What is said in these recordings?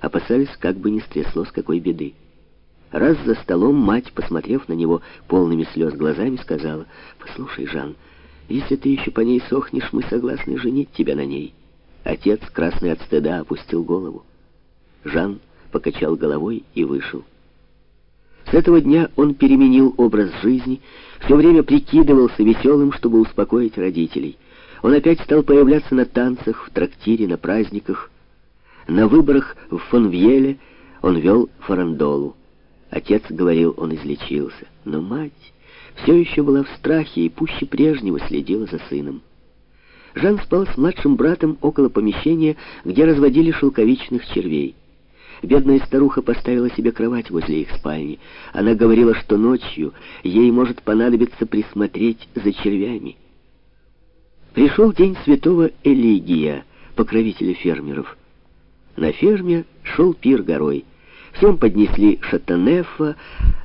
опасались, как бы не стряслось какой беды. Раз за столом мать, посмотрев на него полными слез глазами, сказала, «Послушай, Жан, если ты еще по ней сохнешь, мы согласны женить тебя на ней». Отец, красный от стыда, опустил голову. Жан покачал головой и вышел. С этого дня он переменил образ жизни, все время прикидывался веселым, чтобы успокоить родителей. Он опять стал появляться на танцах, в трактире, на праздниках. На выборах в Фонвьеле он вел фарандолу. Отец говорил, он излечился. Но мать все еще была в страхе и пуще прежнего следила за сыном. Жан спал с младшим братом около помещения, где разводили шелковичных червей. Бедная старуха поставила себе кровать возле их спальни. Она говорила, что ночью ей может понадобиться присмотреть за червями. Пришел день святого Элигия, покровителя фермеров. На ферме шел пир горой. Всем поднесли шатанефа,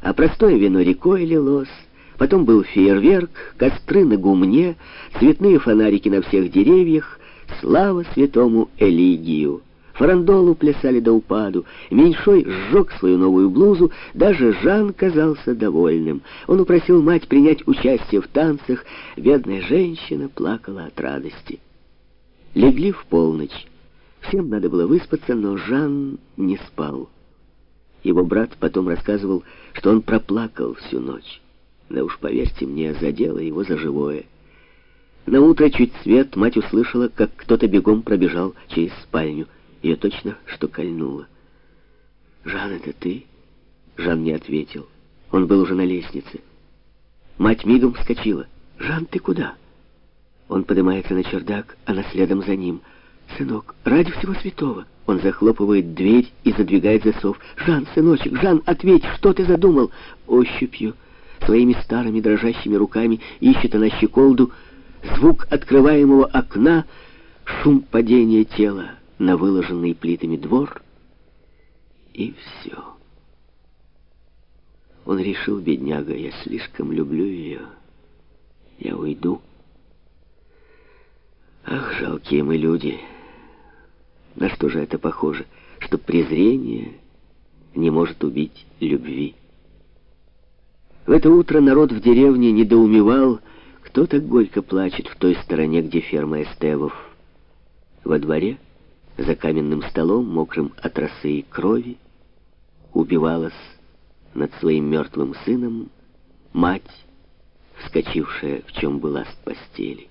а простое вино рекой лилось. Потом был фейерверк, костры на гумне, цветные фонарики на всех деревьях. Слава святому Элигию! Фарандолу плясали до упаду. Меньшой сжег свою новую блузу. Даже Жан казался довольным. Он упросил мать принять участие в танцах. Бедная женщина плакала от радости. Легли в полночь. Всем надо было выспаться, но Жан не спал. Его брат потом рассказывал, что он проплакал всю ночь. Да уж, поверьте мне, задело его за живое. На утро чуть свет мать услышала, как кто-то бегом пробежал через спальню. Ее точно что кольнуло. «Жан, это ты?» Жан не ответил. Он был уже на лестнице. Мать мигом вскочила. «Жан, ты куда?» Он поднимается на чердак, она следом за ним. «Сынок, ради всего святого!» Он захлопывает дверь и задвигает засов. «Жан, сыночек, Жан, ответь, что ты задумал?» Ощупью, своими старыми дрожащими руками ищет она щеколду. Звук открываемого окна, шум падения тела на выложенный плитами двор, и все. Он решил, бедняга, я слишком люблю ее, я уйду. Ах, жалкие мы люди! На что же это похоже? Что презрение не может убить любви. В это утро народ в деревне недоумевал, кто так горько плачет в той стороне, где ферма Эстевов. Во дворе за каменным столом, мокрым от росы и крови, убивалась над своим мертвым сыном мать, вскочившая, в чем была с постели.